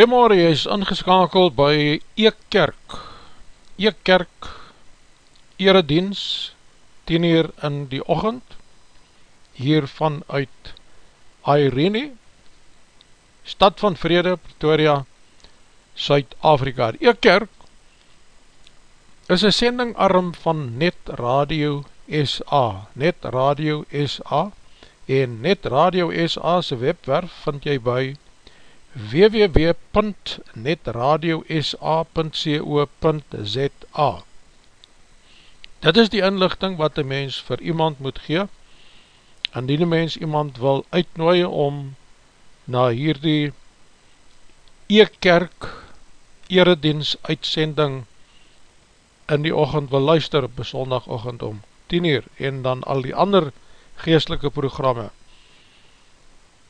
Goeiemorgen, jy is ingeskakeld by Eekkerk. Eekkerk Eredienst 10 uur in die ochend hiervan uit Airene Stad van Vrede, Pretoria Suid-Afrika. Eekkerk is een sendingarm van Net Radio SA Net Radio SA en Net Radio SA se webwerf vind jy by www.netradiosa.co.za Dit is die inlichting wat die mens vir iemand moet gee en die mens iemand wil uitnooi om na hierdie e-kerk eredienst uitsending in die ochend wil luister op sondagochend om 10 uur en dan al die ander geestelike programme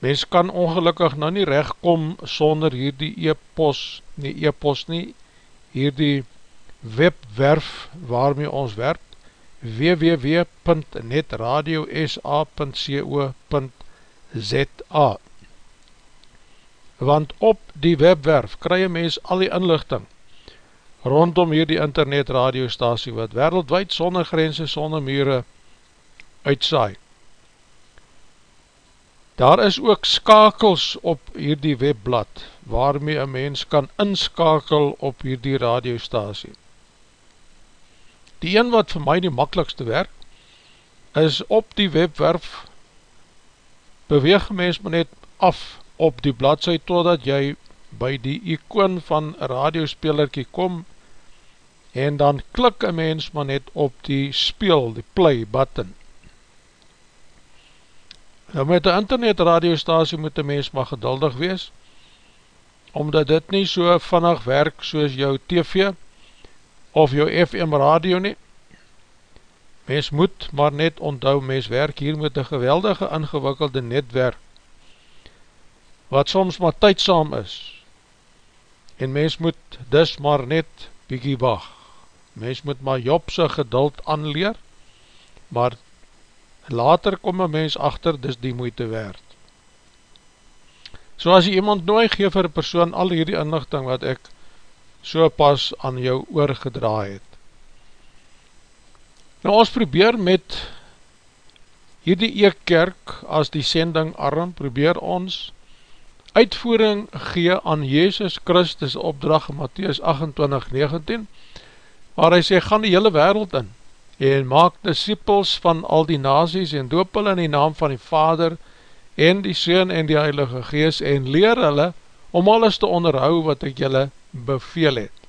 Mens kan ongelukkig nou nie recht kom sonder hierdie e-pos, nie e-pos nie, hierdie webwerf waarmee ons werk, www.netradiosa.co.za Want op die webwerf krij mens al die inlichting rondom hierdie internet radiostasie wat wereldwijd sonder grense, sonder mure uitsaai. Daar is ook skakels op hierdie webblad waarmee een mens kan inskakel op hierdie radiostasie. Die een wat vir my die makkelijkste werk is op die webwerf beweeg mens maar net af op die bladse totdat jy by die icoon van radiospelerkie kom en dan klik een mens maar net op die speel, die play button Nou met die internet radiostasie moet die mens maar geduldig wees, omdat dit nie so vannig werk soos jou TV of jou FM radio nie. Mens moet maar net onthou, mens werk hier met een geweldige ingewikkelde netwerk, wat soms maar tydsaam is, en mens moet dis maar net bykie wacht. Mens moet maar Jobse geduld aanleer, maar later kom een mens achter, dis die moeite werd. So as jy iemand nooi geef vir persoon al hierdie inlichting wat ek so pas aan jou oorgedraai het. Nou ons probeer met hierdie eekkerk as die sending arm, probeer ons uitvoering gee aan Jezus Christus opdracht in Matthäus 28, 19, waar hy sê, gaan die hele wereld in, en maak disciples van al die nazies en doop hulle in die naam van die Vader en die Seun en die Heilige Gees en leer hulle om alles te onderhou wat ek julle beveel het.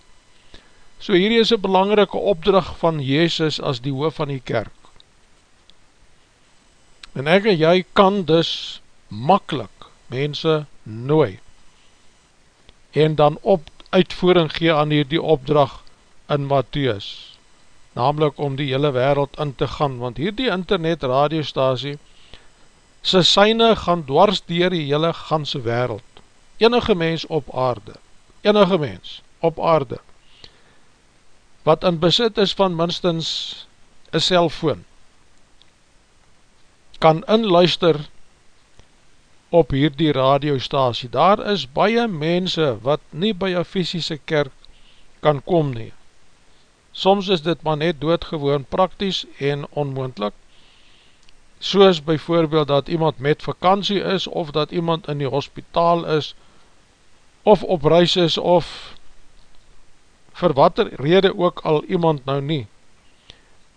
So hierdie is een belangrike opdracht van Jezus as die hoof van die kerk. En ek en jy kan dus makkelijk mense nooi en dan op uitvoering gee aan hierdie opdracht in Matthäus namelijk om die hele wereld in te gaan, want hierdie internet radiostasie, sy syne gaan dwars dier die hele ganse wereld, enige mens op aarde, enige mens op aarde, wat in besit is van minstens een cellfoon, kan inluister op hierdie radiostasie. Daar is baie mense wat nie by een fysische kerk kan kom nie, Soms is dit maar net doodgewoon prakties en onmoendlik, soos byvoorbeeld dat iemand met vakantie is, of dat iemand in die hospitaal is, of op reis is, of vir wat rede ook al iemand nou nie,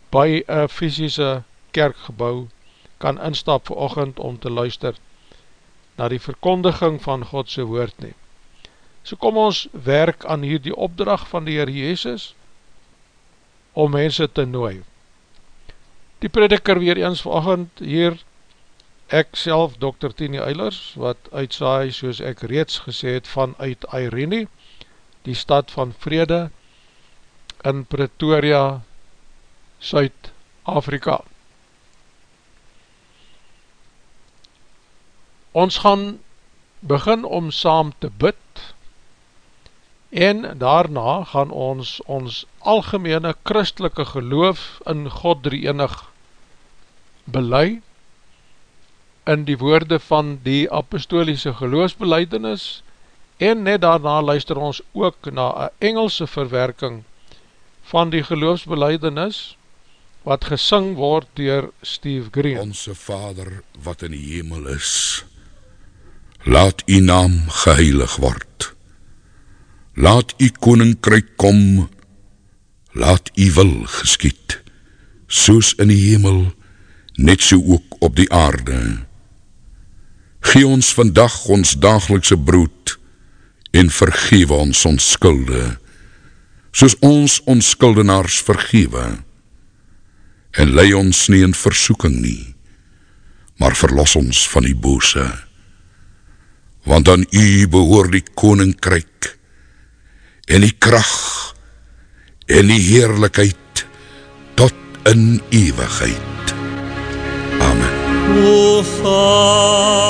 by een fysische kerkgebouw kan instap vir ochend om te luister na die verkondiging van Godse woord neem. So kom ons werk aan hierdie opdracht van die Heer Jezus, om mense te nooi. Die prediker weer eens vanochtend hier, ek self, Dr. Tini Eilers, wat uitsaai, soos ek reeds gesê het, vanuit Irene, die stad van vrede, in Pretoria, Suid-Afrika. Ons gaan begin om saam te bid, en daarna gaan ons ons algemene christelike geloof in God drie enig belei in die woorde van die apostoliese geloofsbeleidenis en net daarna luister ons ook na een Engelse verwerking van die geloofsbeleidenis wat gesing word dier Steve Green. Onse Vader wat in die hemel is, laat u naam geheilig word. Laat u koninkryk kom, laat u wil geskiet, soos in die hemel, net so ook op die aarde. Gee ons vandag ons dagelikse brood, en vergewe ons ons skulde, soos ons ons skuldenaars vergewe, en lei ons nie in versoeking nie, maar verlos ons van die bose, want aan u behoor die koninkryk, en die kracht, en die heerlijkheid, tot in eeuwigheid. Amen. O Vader,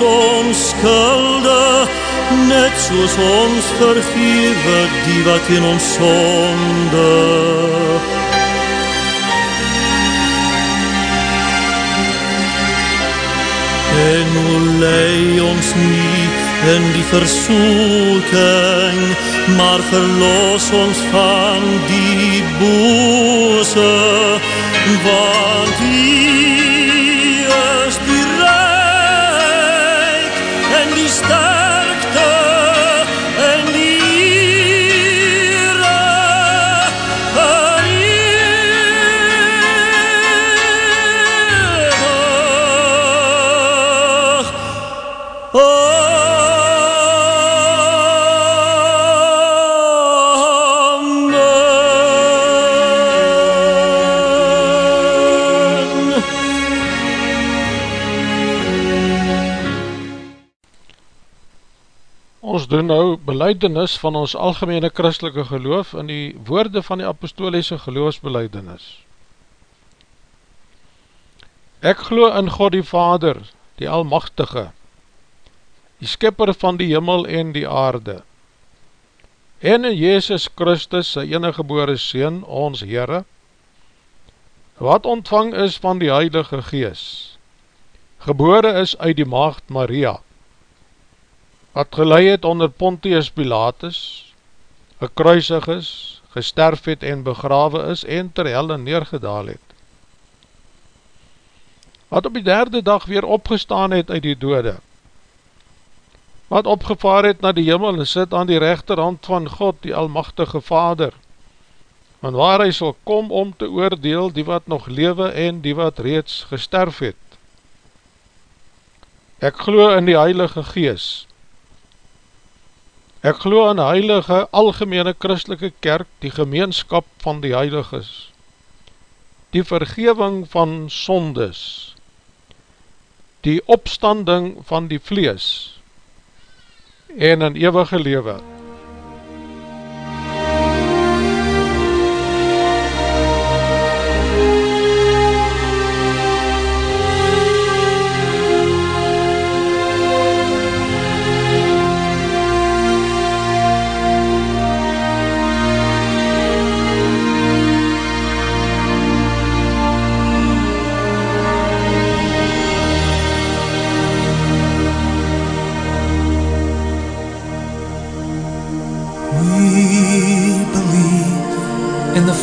ons skulde, net soos ons vergewe die wat in ons sonde. En hoe lei ons nie in die versoeking, maar verlos ons van die bose, want die doen beleidenis van ons algemene christelike geloof in die woorde van die apostoliese geloofsbeleidenis. Ek glo in God die Vader, die Almachtige, die skipper van die jimmel en die aarde, en in Jezus Christus, sy enige gebore Seen, ons Heere, wat ontvang is van die Heilige Gees, gebore is uit die maagd Maria, wat gelei het onder Pontius Pilatus, gekruisig is, gesterf het en begrawe is en ter helle neergedaal het. Wat op die derde dag weer opgestaan het uit die dode, wat opgevaar het na die jimmel en sit aan die rechterhand van God, die almachtige Vader, en waar hy sal kom om te oordeel die wat nog lewe en die wat reeds gesterf het. Ek glo in die Heilige Geest, Ek glo aan heilige algemene christelike kerk, die gemeenskap van die heiliges, die vergeving van sondes, die opstanding van die vlees. En een eeuwige lewe.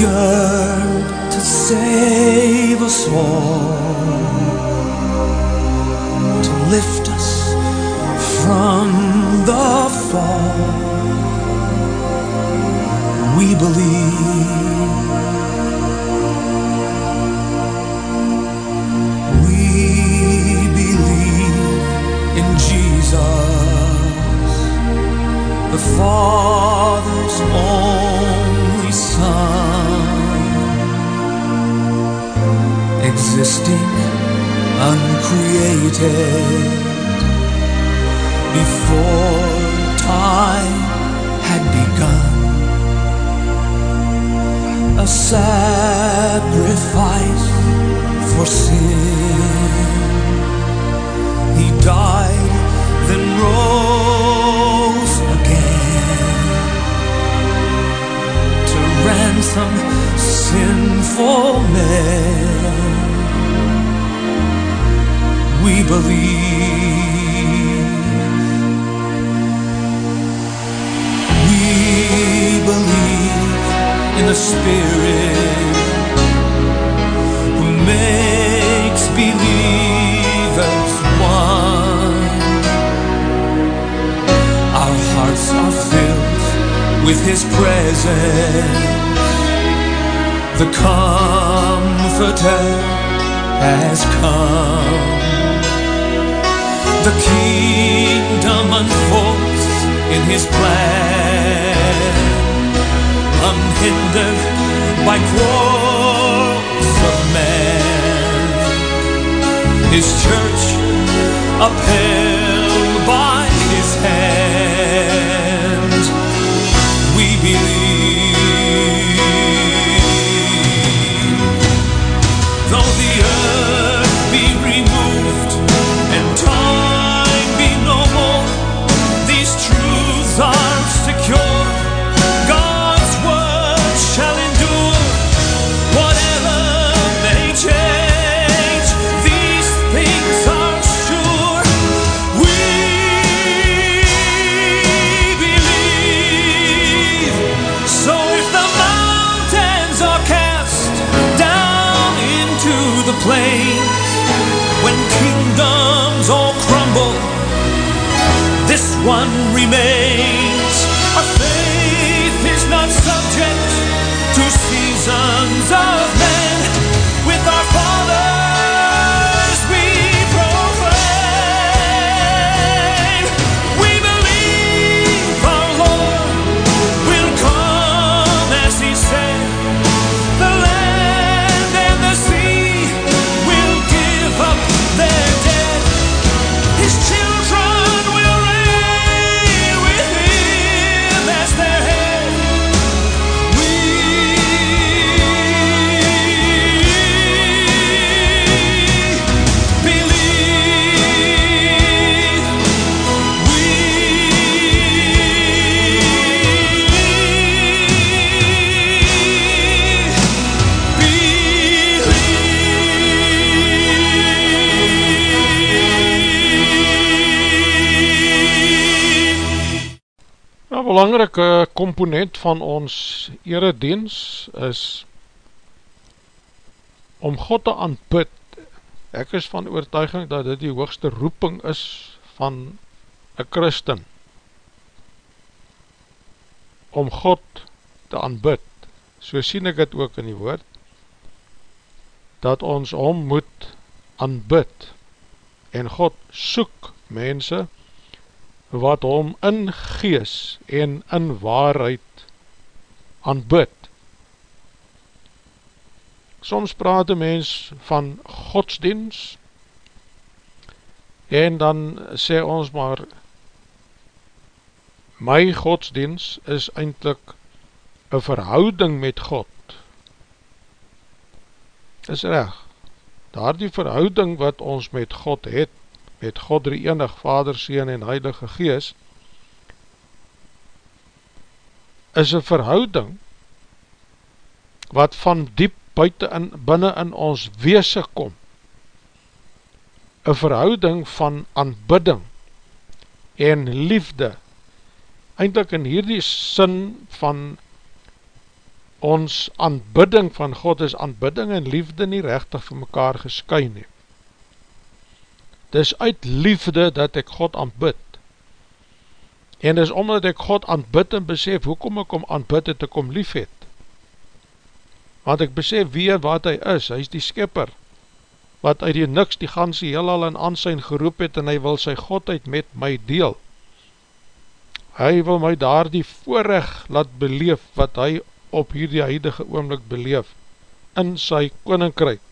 yearned to save us all, to lift us from the fall. We believe. We believe in Jesus, the Father's only Son, existing uncreated before time had begun. A sacrifice for sin. We believe in the Spirit who makes believers one. Our hearts are filled with His presence. The Comforter has come. The kingdom unfolds in His plan unhindered by quarrels of man. His church upheld by his hand. We believe. One remains. Belangrike komponent van ons eredienst is om God te aanbid. Ek is van oortuiging dat dit die hoogste roeping is van een christen. Om God te aanbid. So sien ek het ook in die woord, dat ons om moet aanbid. En God soek mense wat hom in gees en in waarheid aanbid. Soms praat een mens van godsdienst en dan sê ons maar my godsdienst is eindelijk een verhouding met God is reg, daar die verhouding wat ons met God het, met God die enig Vader, Seen en Heilige Gees, is een verhouding wat van diep buiten in, binnen in ons weese kom. Een verhouding van aanbidding en liefde. Eindelijk in hierdie sin van ons aanbidding van God is aanbidding en liefde nie rechtig vir mekaar geskyn nie. Dis uit liefde dat ek God aanbid. En dis omdat ek God aanbid en besef, hoekom ek om aanbid het, ek om lief het. Want ek besef wie en wat hy is, hy is die skipper, wat uit die niks die ganse heelal en ansijn geroep het, en hy wil sy Godheid met my deel. Hy wil my daar die voorrecht laat beleef, wat hy op hierdie huidige oomlik beleef, in sy koninkryk.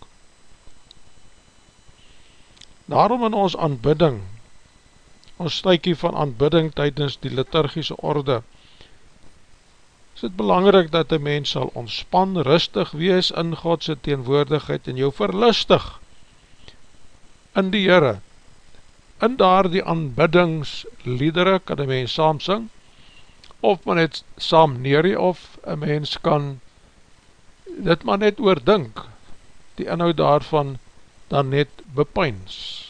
Daarom in ons aanbidding, ons stuikie van aanbidding tydens die liturgische orde, is het belangrijk dat die mens sal ontspan, rustig wees in Godse teenwoordigheid en jou verlustig in die Heere. In daar die aanbiddingsliedere kan die mens saam sing, of man het saam neerie, of een mens kan dit maar net oordink, die inhoud daarvan dan net bepyns.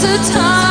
was a time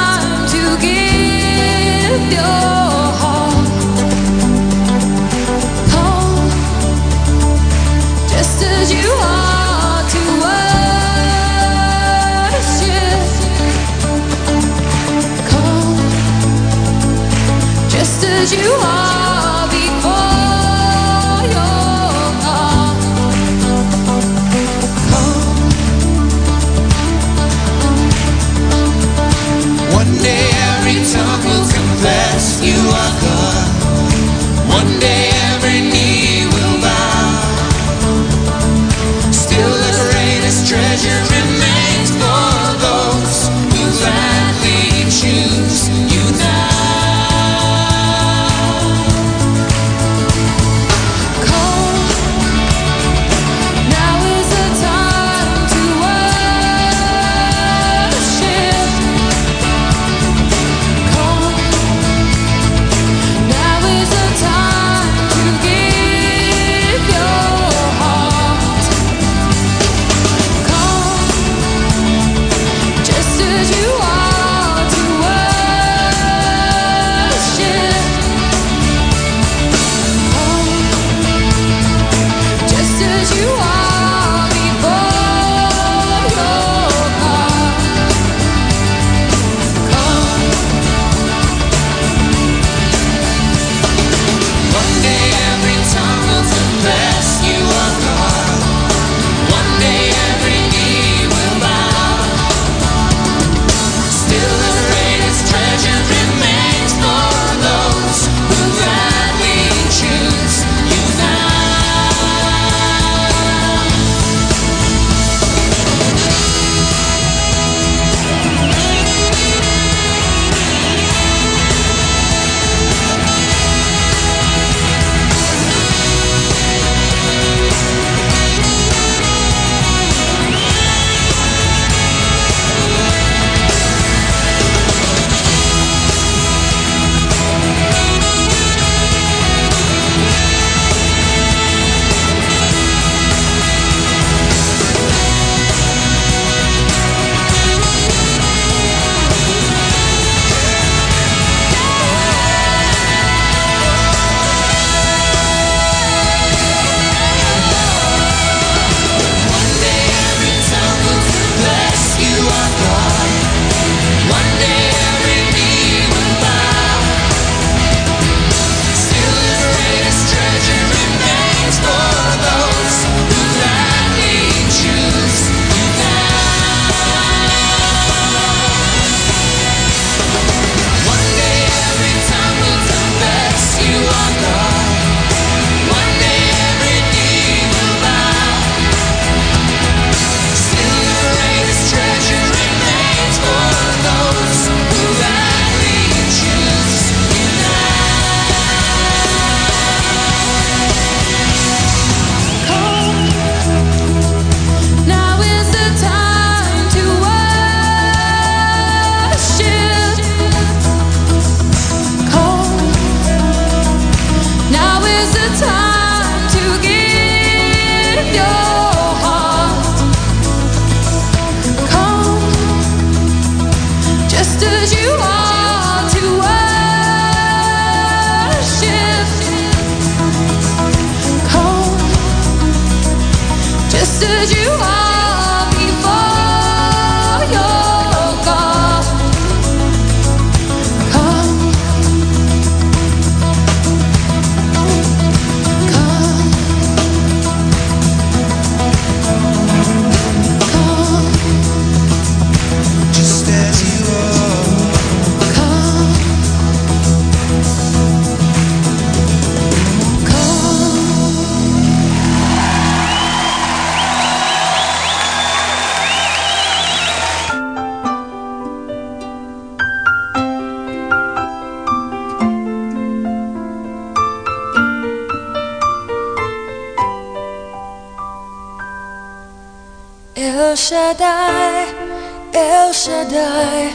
Shaddai,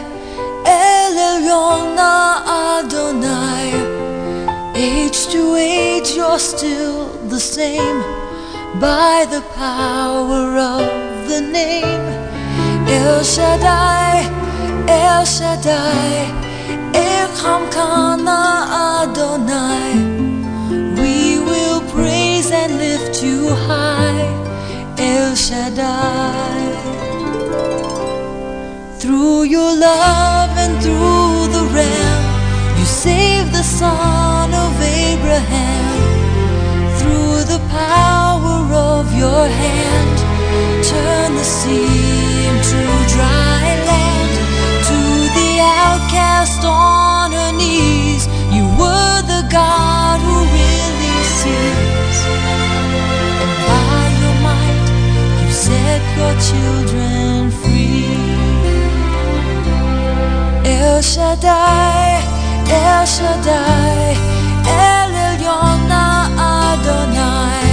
El Adonai. Age to age, you're still the same by the power of the name. El Shaddai, El Shaddai, El Kamkana Adonai. We will praise and lift you high, El Shaddai. Through your love and through the Ram, you saved the son of Abraham. Through the power of your hand, turn the sea into dry land. To the outcast on her knees, you were the God who really sees. And by your might, you set your children free. El Shaddai, El Shaddai, El Elyon Adonai.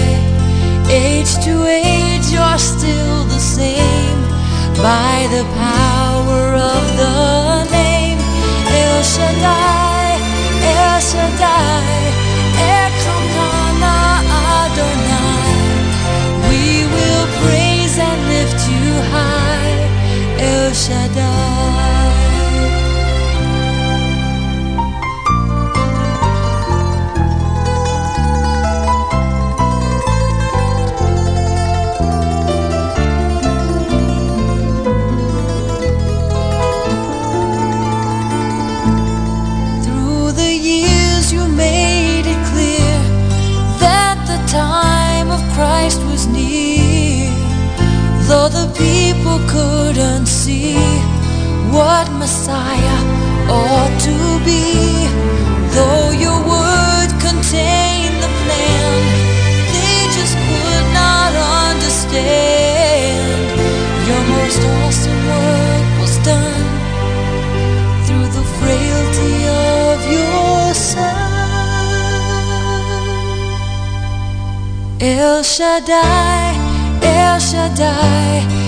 Age to age, you're still the same by the power of the what Messiah ought to be, though your word contained the plan, they just could not understand. Your most awesome work was done through the frailty of your son. El Shaddai, El Shaddai,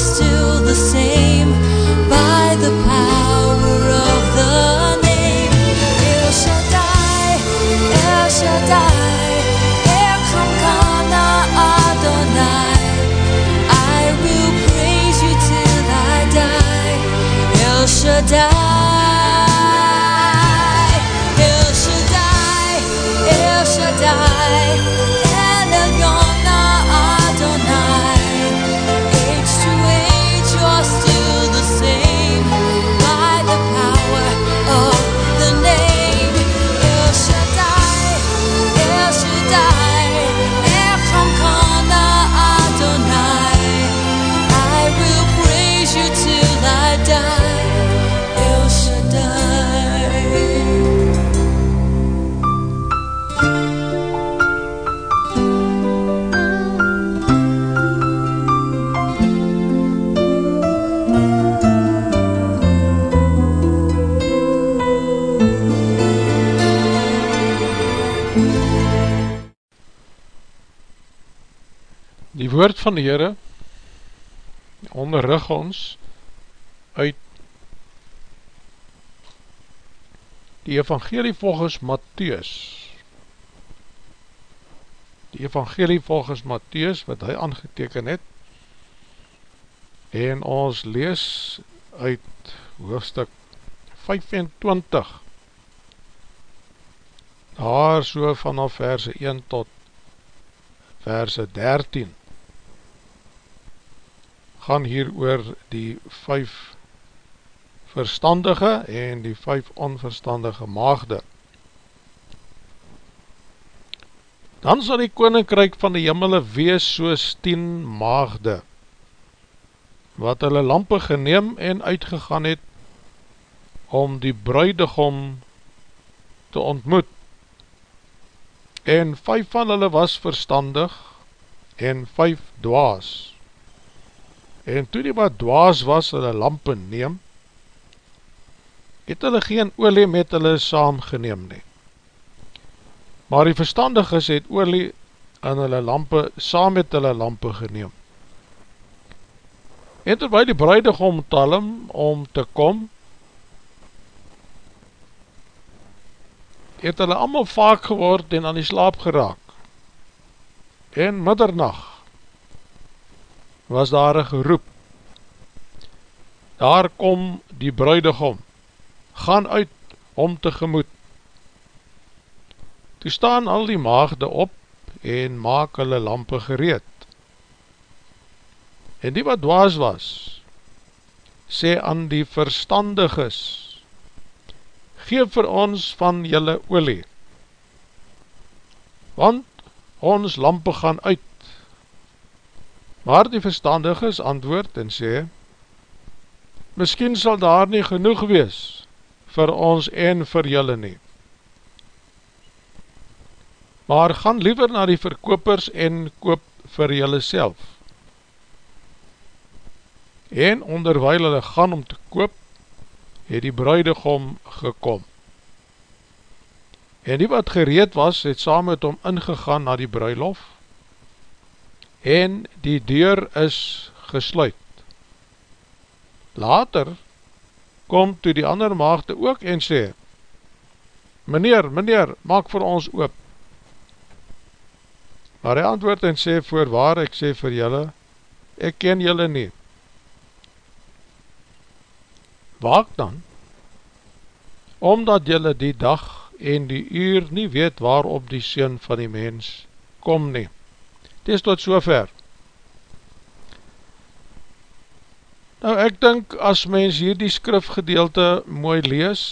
still the same by the power of the name. El Shaddai, El Shaddai, El Kamkana Adonai. I will praise you till I die. El Shaddai, woord van die Heere onderrig ons uit die evangelie volgens Matthäus die evangelie volgens Matthäus wat hy aangeteken het en ons lees uit hoofstuk 25 daar so vanaf verse 1 tot verse 13 gaan hier oor die vijf verstandige en die vijf onverstandige maagde. Dan sal die koninkryk van die jimmele wees soos tien maagde, wat hulle lampe geneem en uitgegaan het om die bruidegom te ontmoet. En vijf van hulle was verstandig en vijf dwaas. En toe die wat dwaas was hulle lampe neem, het hulle geen olie met hulle saamgeneem nie. Maar die verstandiges het olie in hulle lampe, saam met hulle lampe geneem. En terwijl die bruidegom talm om te kom, het hulle allemaal vaak geword en aan die slaap geraak. En middernacht was daar een geroep. Daar kom die bruidegom, gaan uit om te gemoed. Toe staan al die maagde op en maak hulle lampe gereed. En die wat dwaas was, sê aan die verstandiges, geef vir ons van julle olie, want ons lampe gaan uit. Maar die verstandiges antwoord en sê, Miskien sal daar nie genoeg wees vir ons en vir julle nie maar gaan liever na die verkopers en koop vir jylle self. En onderwijl hulle gaan om te koop, het die bruidegom gekom. En die wat gereed was, het saam met hom ingegaan na die bruilof, en die deur is gesluit. Later kom toe die ander maagde ook en sê, Meneer, meneer, maak vir ons oop. Maar hy antwoord en sê, voorwaar ek sê vir julle, ek ken julle nie. Waak dan, omdat julle die dag en die uur nie weet waarop die Seen van die mens kom nie. Het is tot so ver. Nou ek dink as mens hier die skrifgedeelte mooi lees,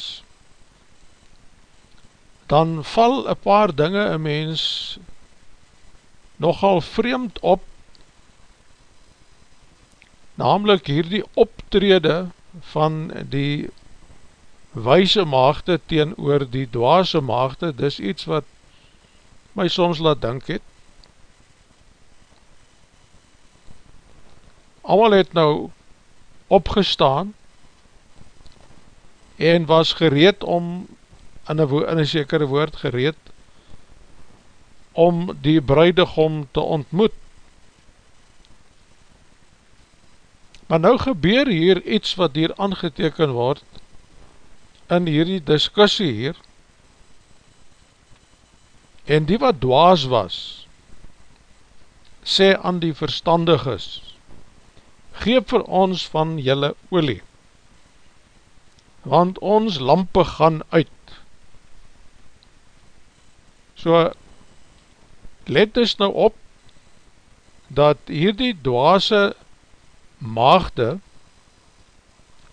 dan val een paar dinge een mens nogal vreemd op, namelijk hier die optrede van die wijse maagde teen oor die dwaase maagde, dis iets wat my soms laat dink het. Allemaal het nou opgestaan en was gereed om in een, in een sekere woord gereed om die bruidegom te ontmoet. Maar nou gebeur hier iets wat hier aangeteken word in hierdie discussie hier en die wat dwaas was sê aan die verstandiges geef vir ons van julle olie want ons lampe gaan uit so let dus nou op dat hierdie dwaase maagde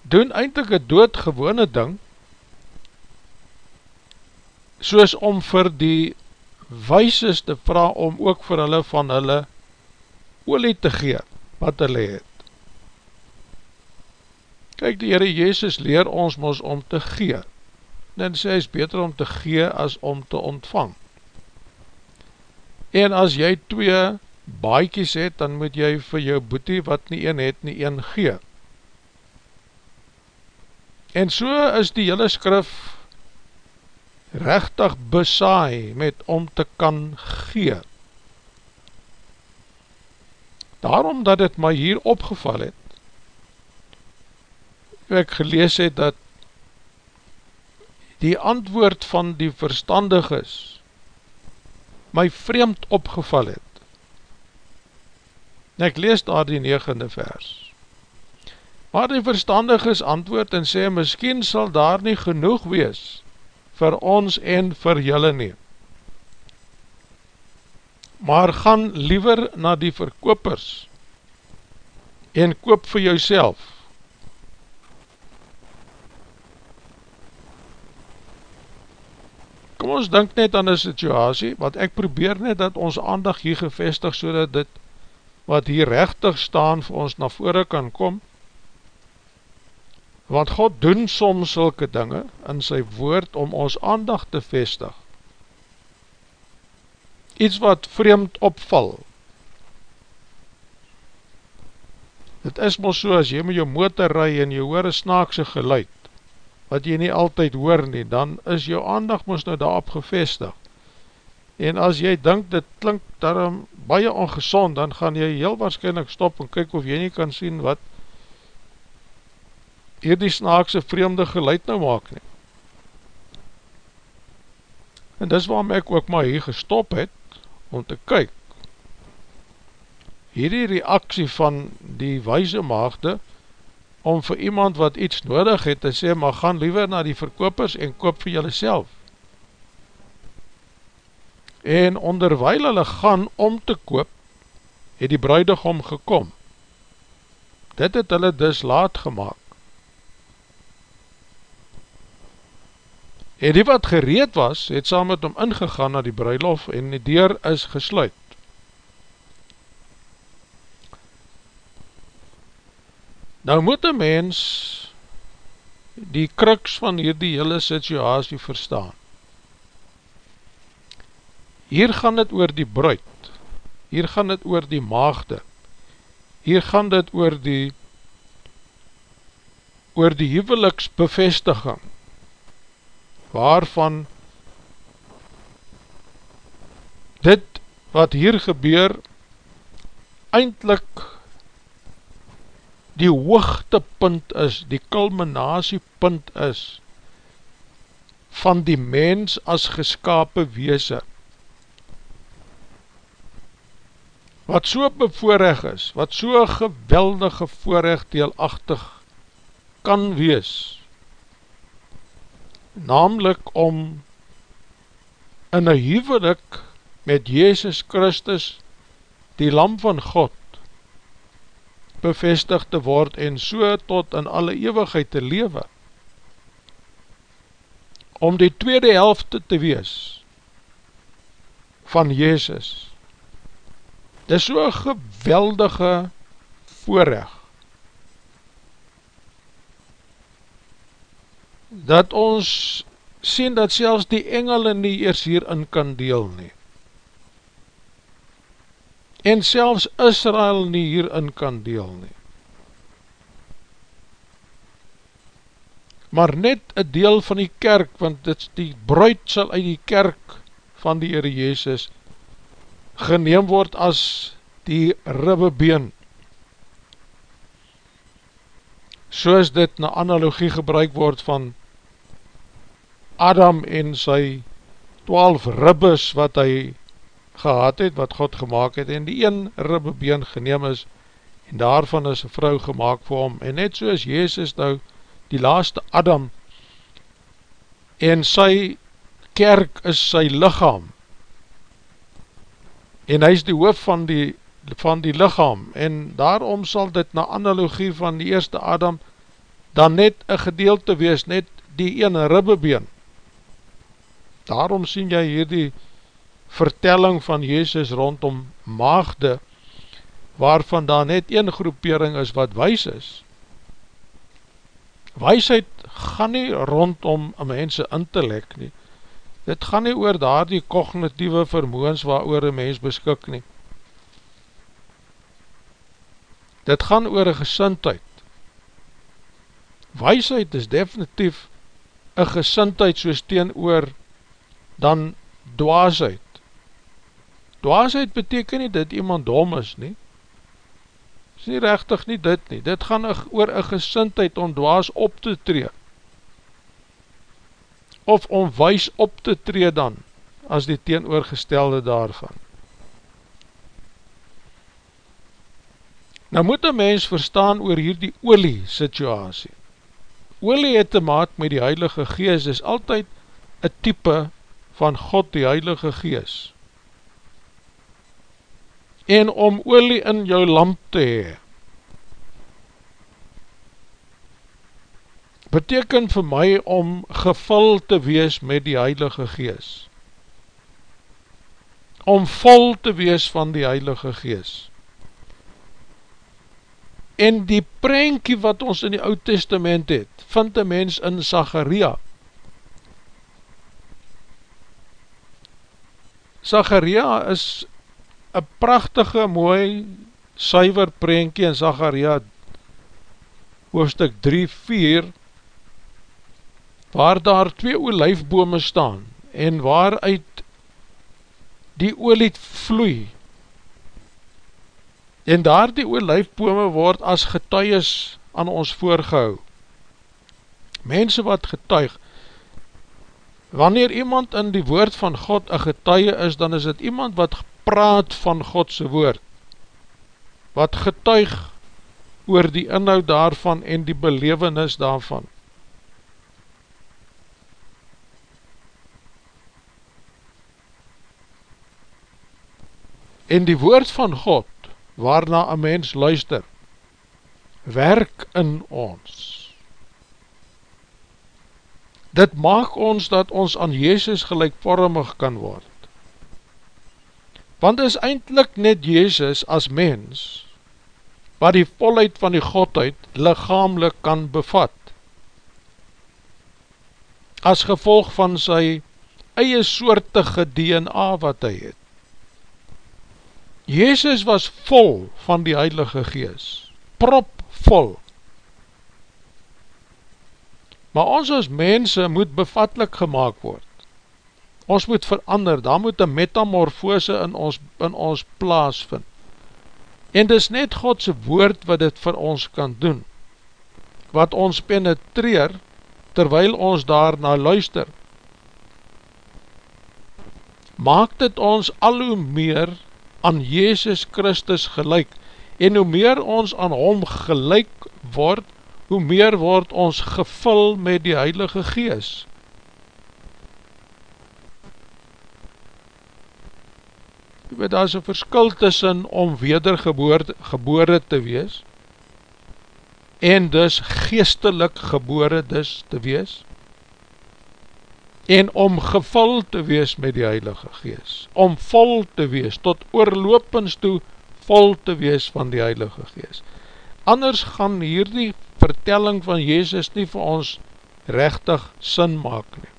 doen eindelijk een doodgewone ding soos om vir die wijses te vraag om ook vir hulle van hulle olie te gee wat hulle het. Kijk, die Heere Jezus leer ons mos om te gee. En sê, is beter om te gee as om te ontvang. En as jy twee baiekies het, dan moet jy vir jou boete wat nie een het, nie een gee. En so is die hele skrif rechtig besaai met om te kan gee. Daarom dat het my hier opgeval het, ek gelees het dat die antwoord van die verstandig is, my vreemd opgeval het. En ek lees daar die negende vers. Maar die verstandig is antwoord en sê, Miskien sal daar nie genoeg wees vir ons en vir julle nie. Maar gaan liever na die verkopers en koop vir jouself Kom ons denk net aan die situasie, wat ek probeer net dat ons aandag hier gevestig, so dat dit wat hier rechtig staan vir ons na vore kan kom. Want God doen soms sulke dinge in sy woord om ons aandag te vestig. Iets wat vreemd opval. Het is maar so, as jy met jou motor rij en jy hoor een snaakse geluid, wat jy nie altyd hoor nie, dan is jou aandag moes nou daarop gevestig. En as jy dink dit klink daarom baie ongezond, dan gaan jy heel waarschijnlijk stop en kyk of jy nie kan sien wat hier die snaakse vreemde geluid nou maak nie. En dis waarom ek ook maar hier gestop het, om te kyk. Hierdie reaksie van die wijze maagde, om vir iemand wat iets nodig het te sê, maar gaan liever na die verkopers en koop vir julle self. En onderwijl hulle gaan om te koop, het die bruidegom gekom. Dit het hulle dus laat gemaakt. En die wat gereed was, het saam met hom ingegaan na die bruilof en die deur is gesluit. Nou moet een mens die kruks van hierdie hele situasie verstaan. Hier gaan het oor die bruid, hier gaan het oor die maagde, hier gaan het oor die oor die huweliksbevestiging, waarvan dit wat hier gebeur eindelijk die hoogtepunt is, die culminatiepunt is van die mens as geskapen weese wat so bevoorrecht is, wat so geweldige voorrecht deelachtig kan wees namelijk om in een huwelik met Jezus Christus, die lam van God, bevestig te word en so tot in alle eeuwigheid te lewe. Om die tweede helft te wees van Jezus. Dit is so geweldige voorrecht. dat ons sien dat selfs die engele nie eers hierin kan deel nie. En selfs Israel nie hierin kan deel nie. Maar net een deel van die kerk, want dit die bruid sal uit die kerk van die Heere Jezus geneem word as die ribbebeen. Soos dit na analogie gebruik word van Adam en sy twaalf ribbes wat hy gehad het, wat God gemaakt het, en die een ribbebeen geneem is, en daarvan is een vrou gemaakt vir hom, en net soos Jezus nou, die laaste Adam, en sy kerk is sy lichaam, en hy is die hoof van die, van die lichaam, en daarom sal dit na analogie van die eerste Adam, dan net een gedeelte wees, net die ene ribbebeen, Daarom sien jy hierdie vertelling van Jezus rondom maagde, waarvan daar net een groepering is wat wees is. Weisheid gaan nie rondom een mense intellect nie. Dit gaan nie oor daar die cognitieve vermoens waar oor een mens beskik nie. Dit gaan oor een gesintheid. Weisheid is definitief een gesintheid soos teen oor dan dwaasheid. Dwaasheid beteken nie dat iemand dom is nie. Is nie rechtig nie dit nie. Dit gaan oor een gesintheid om dwaas op te tree. Of om wees op te tree dan, as die teenoorgestelde daarvan. Nou moet een mens verstaan oor hierdie olie situasie. Olie het te maak met die Heilige Gees, is altyd een type van God die Heilige Gees. En om olie in jou lamp te hee, beteken vir my om gevul te wees met die Heilige Gees. Om vol te wees van die Heilige Gees. En die prentjie wat ons in die Oud Testament het, vind die mens in Zacharia, Zacharia is een prachtige, mooi, suiver prentje in Zacharia hoofdstuk 3-4 waar daar twee olijfbome staan en waaruit die olie vloei en daar die olijfbome word as getuies aan ons voorgehou. Mense wat getuig, wanneer iemand in die woord van God een getuie is, dan is het iemand wat praat van Godse woord, wat getuig oor die inhoud daarvan en die belevenis daarvan. En die woord van God, waarna een mens luister, werk in ons. Dit maak ons dat ons aan Jezus gelijkvormig kan word. Want is eindelijk net Jezus as mens, wat die volheid van die Godheid lichamelik kan bevat, as gevolg van sy eie soortige DNA wat hy het. Jezus was vol van die Heilige Gees, prop vol. Maar ons as mense moet bevatlik gemaakt word. Ons moet verander, daar moet een metamorfose in ons, in ons plaas vind. En dis net Godse woord wat dit vir ons kan doen, wat ons penetreer, terwyl ons daarna luister. Maak dit ons al hoe meer aan Jezus Christus gelijk, en hoe meer ons aan hom gelijk word, hoe meer word ons gevul met die Heilige Gees. Daar is een verskil tussen om wedergebore te wees, en dus geestelik gebore dus te wees, en om gevul te wees met die Heilige Gees, om vol te wees, tot oorlopends toe vol te wees van die Heilige Gees. Anders gaan hierdie vertelling van Jezus nie vir ons rechtig sin maak nie.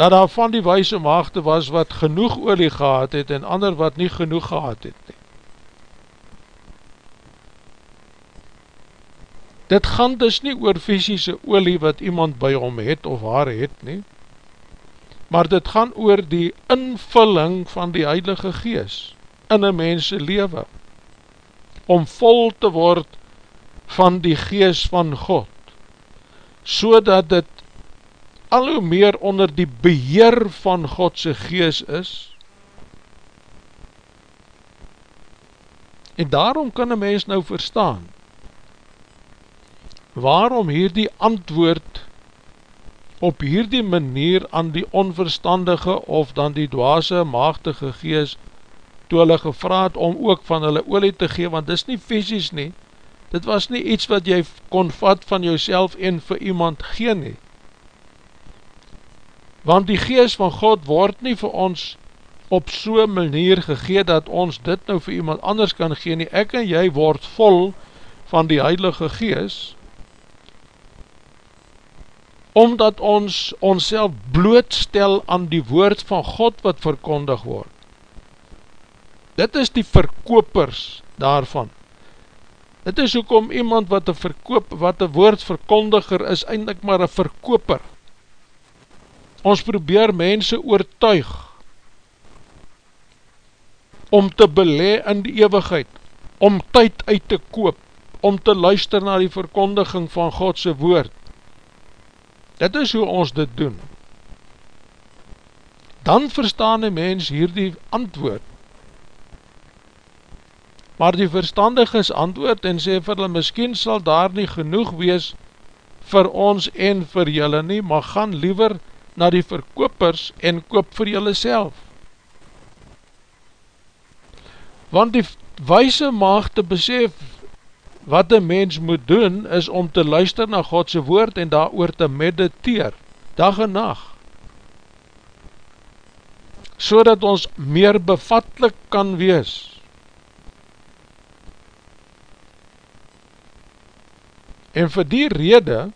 Dat daar van die wijse maagde was wat genoeg olie gehad het en ander wat nie genoeg gehad het. Dit gaan dus nie oor fysische olie wat iemand by hom het of haar het nie, maar dit gaan oor die invulling van die Heilige Gees in een mense lewe, om vol te word van die Gees van God, so dat dit al hoe meer onder die beheer van Godse Gees is, en daarom kan een mens nou verstaan, waarom hierdie antwoord op hierdie manier aan die onverstandige of dan die dwaase maagdige gees toe hulle gevraad om ook van hulle olie te gee, want dis nie fysisk nie, dit was nie iets wat jy kon vat van jouself en vir iemand gee nie. Want die gees van God word nie vir ons op so manier gegee dat ons dit nou vir iemand anders kan gee nie. Ek en jy word vol van die heilige gees, omdat ons ons blootstel aan die woord van God wat verkondig word. Dit is die verkopers daarvan. Dit is hoekom iemand wat een verkoop, wat een woordverkondiger is, eindelijk maar een verkoper. Ons probeer mense oortuig om te bele in die eeuwigheid, om tyd uit te koop, om te luister na die verkondiging van Godse woord, Dit is hoe ons dit doen. Dan verstaan die mens hierdie antwoord. Maar die verstandig is antwoord en sê vir hulle, miskien sal daar nie genoeg wees vir ons en vir julle nie, maar gaan liever na die verkopers en koop vir julle self. Want die wijse maag te besef, wat een mens moet doen, is om te luister na Godse woord en daar oor te mediteer, dag en nacht. So dat ons meer bevatlik kan wees. En vir die rede,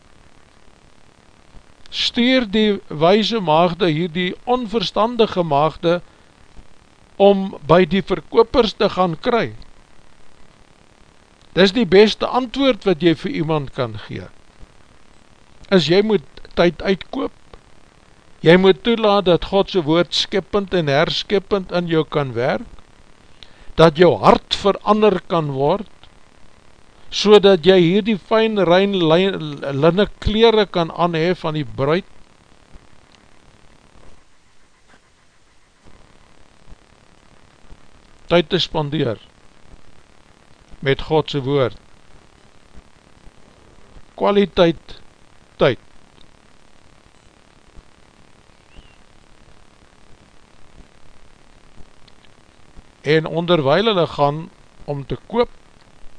stuur die wijze maagde hier die onverstandige maagde, om by die verkopers te gaan kry, Dis die beste antwoord wat jy vir iemand kan gee. As jy moet tyd uitkoop, Jy moet toelaat dat Godse woord skippend en herskippend in jou kan werk, dat jou hart verander kan word, so dat jy hier die fijn rein linne kleren kan aanhef van die bruid, tyd te spandeer met Godse woord. Kwaliteit tyd. En onderwijl hulle gaan om te koop,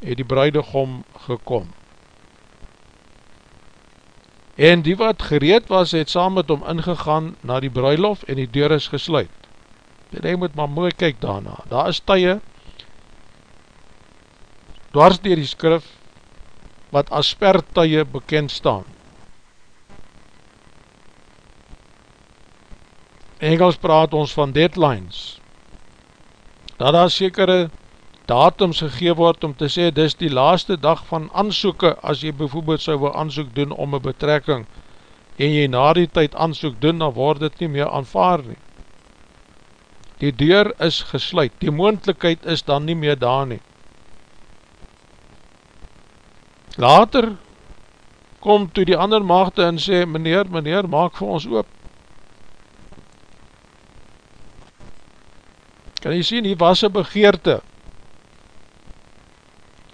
het die bruidegom gekom. En die wat gereed was, het saam met hom ingegaan na die bruilof en die deur is gesluit. En hy moet maar mooi kyk daarna. Daar is tye, dwars dier die skrif, wat as spertye bekend staan. Engels praat ons van deadlines, dat daar sekere datums gegeen word om te sê, dis die laaste dag van aansoeken, as jy bijvoorbeeld sou wil aansoek doen om een betrekking, en jy na die tyd aansoek doen, dan word dit nie meer aanvaard nie. Die deur is gesluit, die moendlikheid is dan nie meer daar nie. Later kom toe die ander maagde en sê, meneer, meneer, maak vir ons oop. Kan jy sien, hier was een begeerte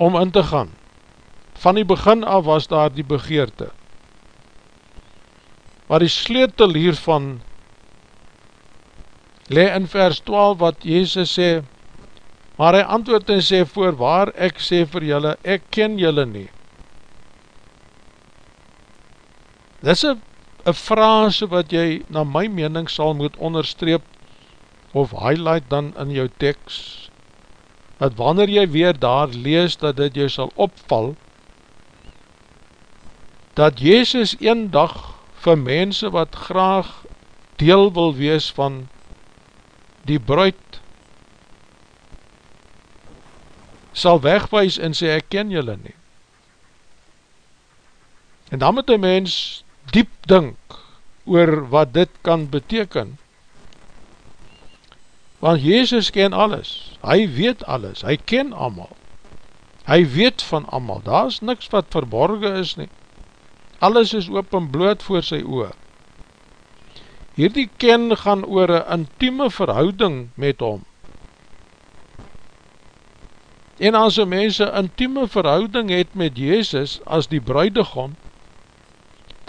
om in te gaan. Van die begin af was daar die begeerte. Maar die sleutel hiervan le in vers 12 wat Jezus sê, maar hy antwoord en sê, voorwaar ek sê vir julle, ek ken julle nie. Dit is een frase wat jy na my mening sal moet onderstreep of highlight dan in jou tekst, dat wanneer jy weer daar lees, dat dit jy sal opval, dat Jezus een dag vir mense wat graag deel wil wees van die bruid, sal wegwijs en sê, ek ken julle nie. En dan moet die mens diep dink oor wat dit kan beteken. Want Jezus ken alles, hy weet alles, hy ken amal, hy weet van amal, daar is niks wat verborgen is nie, alles is open bloot voor sy oor. Hierdie ken gaan oor een intieme verhouding met hom. En as een mens een intieme verhouding het met Jezus as die bruidegom,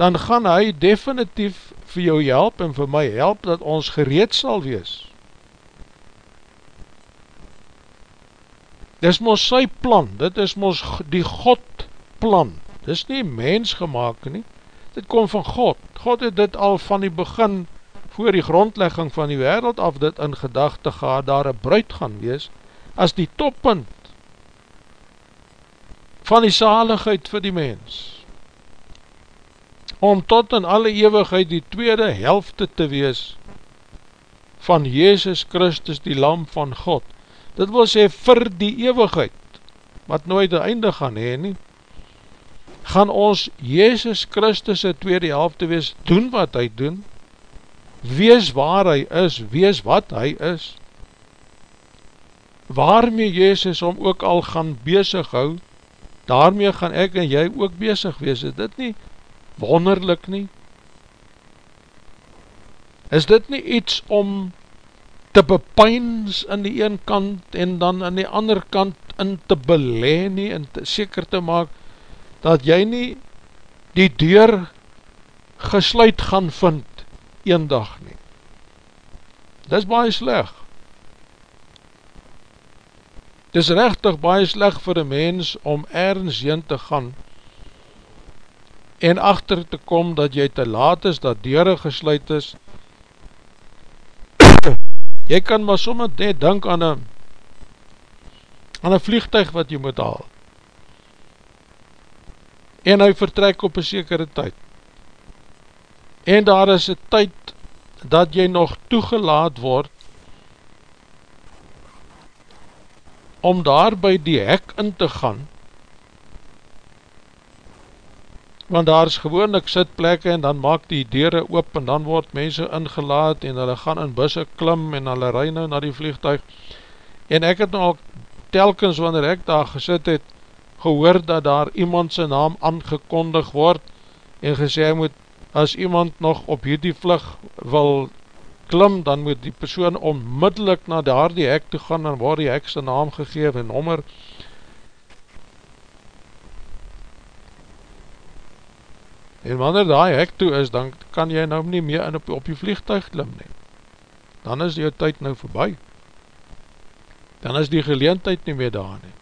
dan gaan hy definitief vir jou help en vir my help dat ons gereed sal wees. Dit is ons sy plan, dit is ons die God plan, dit is nie mens gemaakt nie, dit kom van God. God het dit al van die begin voor die grondlegging van die wereld af dit in gedachte gehad, daar een bruid gaan wees, as die toppunt van die zaligheid vir die mens om tot in alle eeuwigheid die tweede helfte te wees van Jezus Christus die lam van God. Dit wil sê vir die eeuwigheid, wat nooit een einde gaan heen nie, gaan ons Jezus Christus tweede helfte wees, doen wat hy doen, wees waar hy is, wees wat hy is, waarmee Jezus om ook al gaan bezig hou, daarmee gaan ek en jy ook bezig wees, is dit nie wonderlik nie? Is dit nie iets om te bepyns in die een kant en dan in die ander kant in te belee nie en te seker te maak dat jy nie die deur gesluit gaan vind een dag nie. Dit is baie sleg. Dit is rechtig baie sleg vir een mens om ergens heen te gaan en achter te kom dat jy te laat is, dat deure gesluit is, jy kan maar soms net denk aan een aan een vliegtuig wat jy moet haal. En hy vertrek op een sekere tyd. En daar is een tyd dat jy nog toegelaat word om daar by die hek in te gaan want daar is gewoonlik sitplekke en dan maak die deure oop en dan word mense ingelaat en hulle gaan in busse klim en hulle rij nou na die vliegtuig. En ek het nou al telkens wanneer ek daar gesit het gehoor dat daar iemand sy naam aangekondig word en gesê moet as iemand nog op hierdie vlug wil klim dan moet die persoon onmiddellik na daar die hek toe gaan en waar die hek sy naam gegeef en nommer En wanneer die hek toe is, dan kan jy nou nie meer in op, op die vliegtuig klim nie. Dan is die tyd nou voorbij. Dan is die geleentheid nie meer daar nie.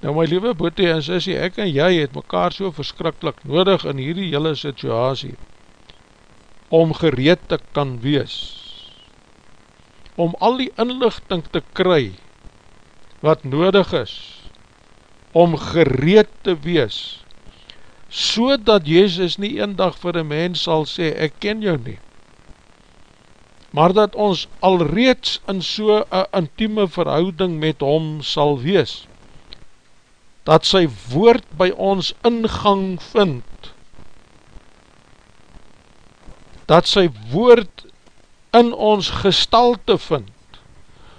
Nou my liewe boete en sissie, ek en jy het mekaar so verskrikkelijk nodig in hierdie hele situasie om gereed te kan wees. Om al die inlichting te kry wat nodig is om gereed te wees so dat Jezus nie een dag vir een mens sal sê, ek ken jou nie. Maar dat ons alreeds in so een intieme verhouding met hom sal wees. Dat sy woord by ons ingang vind. Dat sy woord in ons gestalte vind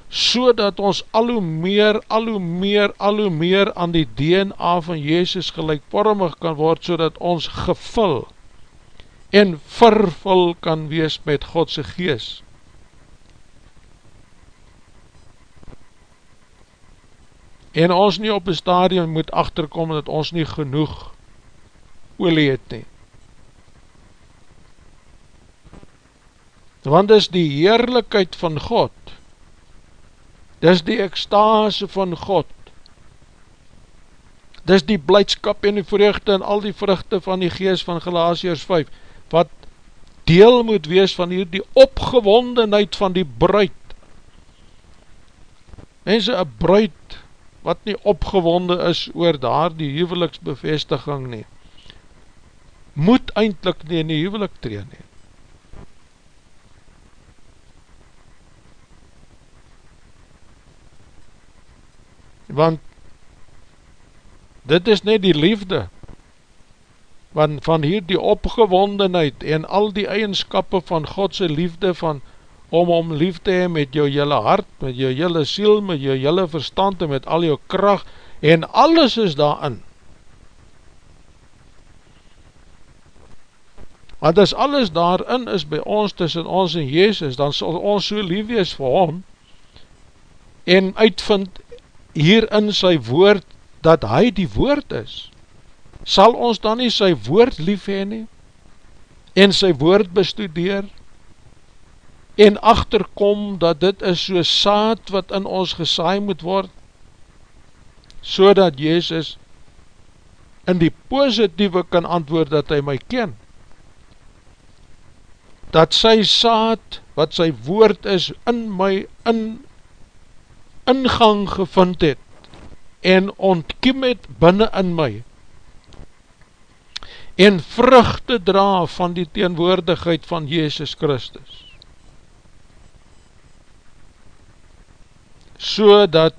so dat ons al hoe meer, al hoe meer, al hoe meer aan die DNA van Jezus gelijkvormig kan word, so dat ons gevul en vervul kan wees met Godse gees. En ons nie op een stadium moet achterkom dat ons nie genoeg olie het nie. Want is die heerlijkheid van God Dis die ekstase van God. Dis die blijdskap en die vreugde en al die vruchte van die geest van Galatiërs 5, wat deel moet wees van hier die opgewondenheid van die bruid. Mense, een bruid wat nie opgewonde is oor daar die huweliksbevestiging nie, moet eindelijk nie in die huwelik tree nie. Want dit is net die liefde van, van hier die opgewondenheid en al die eigenskappe van Godse liefde van om om lief te hee met jou jylle hart, met jou jylle siel, met jou jylle verstand en met al jou kracht en alles is daarin. Want as alles daarin is by ons tussen ons en Jezus, dan sal ons so lief wees vir hom en uitvind hier in sy woord, dat hy die woord is, sal ons dan nie sy woord lief heen nie, en sy woord bestudeer, en achterkom dat dit is so saad wat in ons gesaai moet word, so dat Jezus in die positieve kan antwoord dat hy my ken, dat sy saad, wat sy woord is, in my, in ingang gevind het en ontkiem het binnen in my en vruchte dra van die teenwoordigheid van Jezus Christus. So dat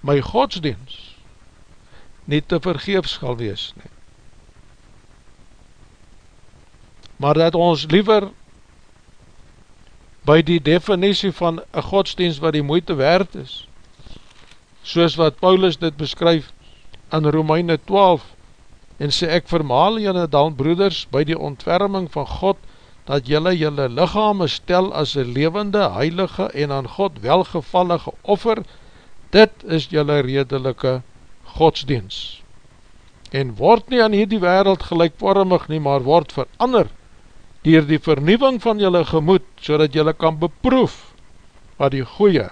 my godsdienst nie te vergeefs sal wees nie. Maar dat ons liever by die definitie van een godsdienst wat die moeite waard is soos wat Paulus dit beskryf in Romeine 12 en sê ek vermaal jylle dan broeders by die ontferming van God dat jylle jylle lichame stel as een levende, heilige en aan God welgevallige offer. Dit is jylle redelike godsdienst en word nie aan hierdie wereld gelijkvormig nie maar word verander dier die vernieuwing van jylle gemoed so dat jylle kan beproef wat die goeie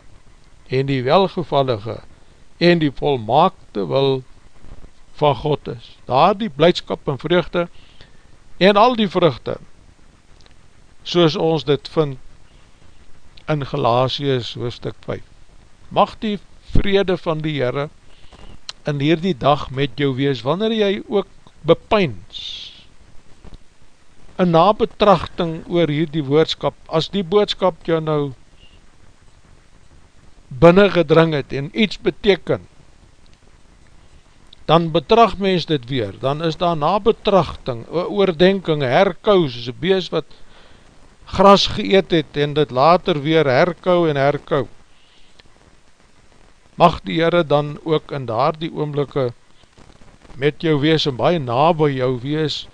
en die welgevallige en die volmaakte wil van God is. Daar die blijdskap en vreugde en al die vruchte, soos ons dit vind in Galatius hoofdstuk 5. Mag die vrede van die Heere in hierdie dag met jou wees, wanneer jy ook bepyns, een nabetrachting oor hierdie woordskap, as die boodskap jou nou binnen gedring het en iets beteken, dan betracht mens dit weer, dan is daar nabetrachting, oordenking, herkou, soos een bees wat gras geëet het en dit later weer herkou en herkou. Mag die Heere dan ook in daar die oomblikke met jou wees en baie na by jou wees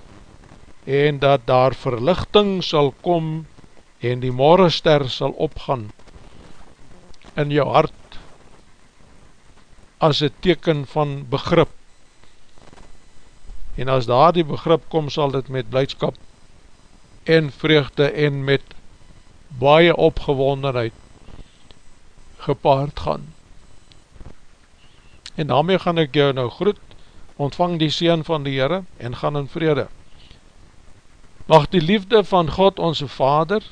en dat daar verlichting sal kom en die morgenster sal opgaan in jou hart as een teken van begrip en as daar die begrip kom, sal dit met blijdskap en vreugde en met baie opgewondenheid gepaard gaan. En daarmee gaan ek jou nou groet, ontvang die Seen van die Heere en gaan in vrede. Mag die liefde van God onze Vader,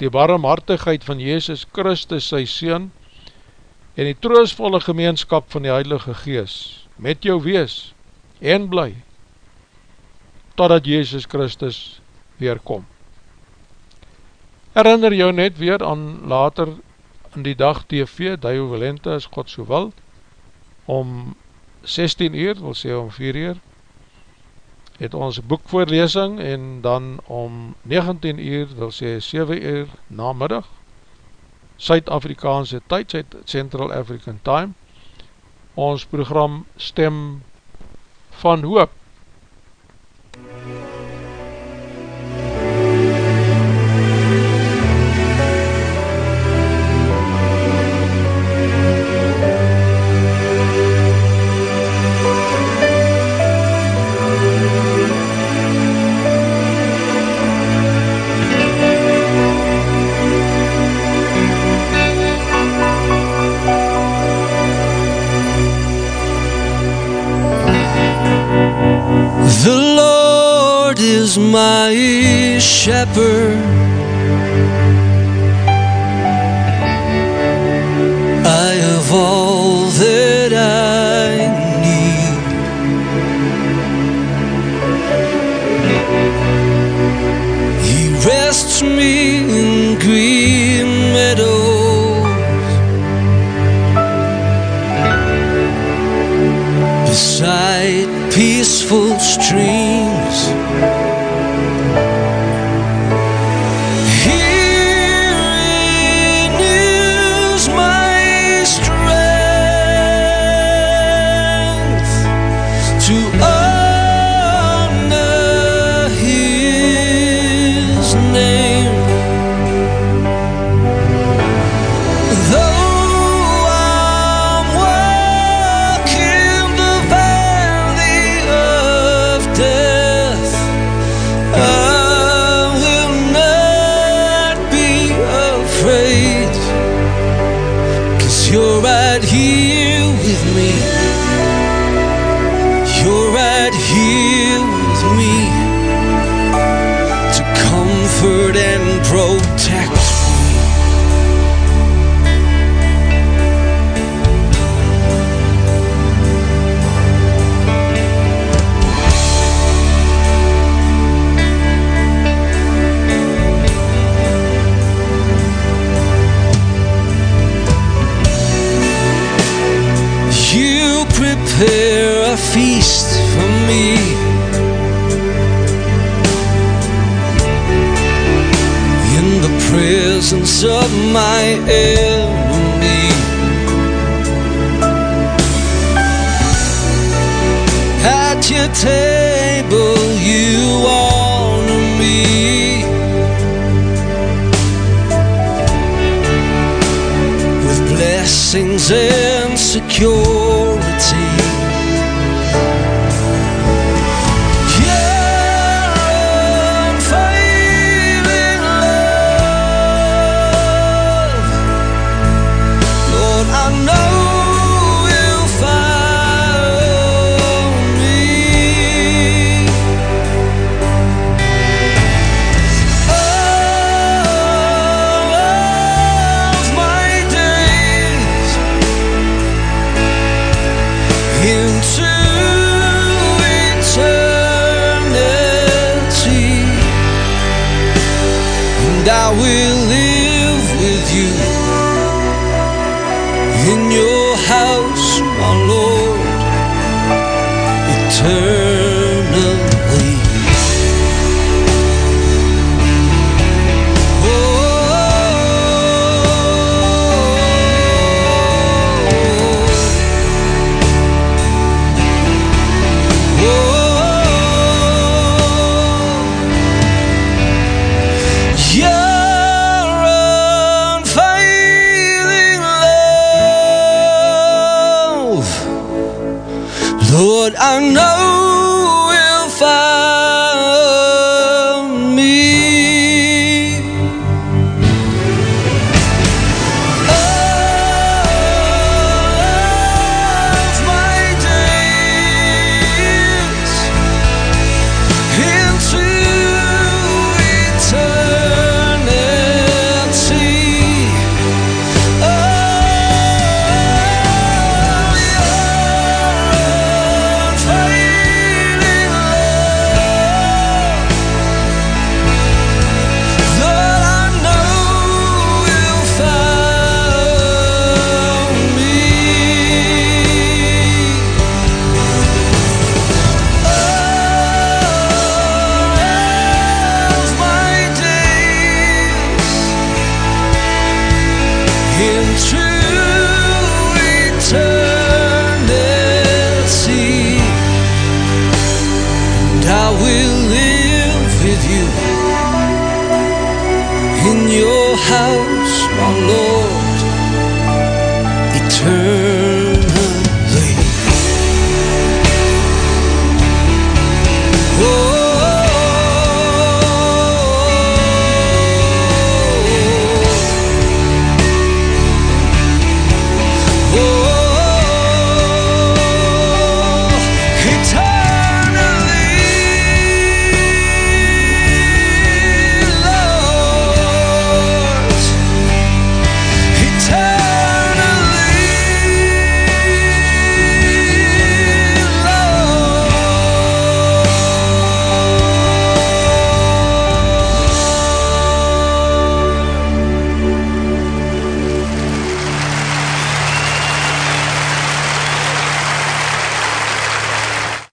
die barmhartigheid van Jezus Christus sy Seen en die troostvolle gemeenskap van die Heilige Gees met jou wees en bly totdat Jezus Christus weerkom. Herinner jou net weer aan later in die dag TV, Dio Valente is God so wil, om 16 uur, wil sê om 4 uur, het ons boekvoorlesing en dan om 19 uur, wil sê 7 uur namiddag, Suid-Afrikaanse tyd, Central African Time, ons program Stem van Hoop, is my shepherd. I have all that I need. He rests me in green meadows beside peaceful streams. Feast for me. In the presence of my enemy. At your table, you honor me. with blessings and security. Know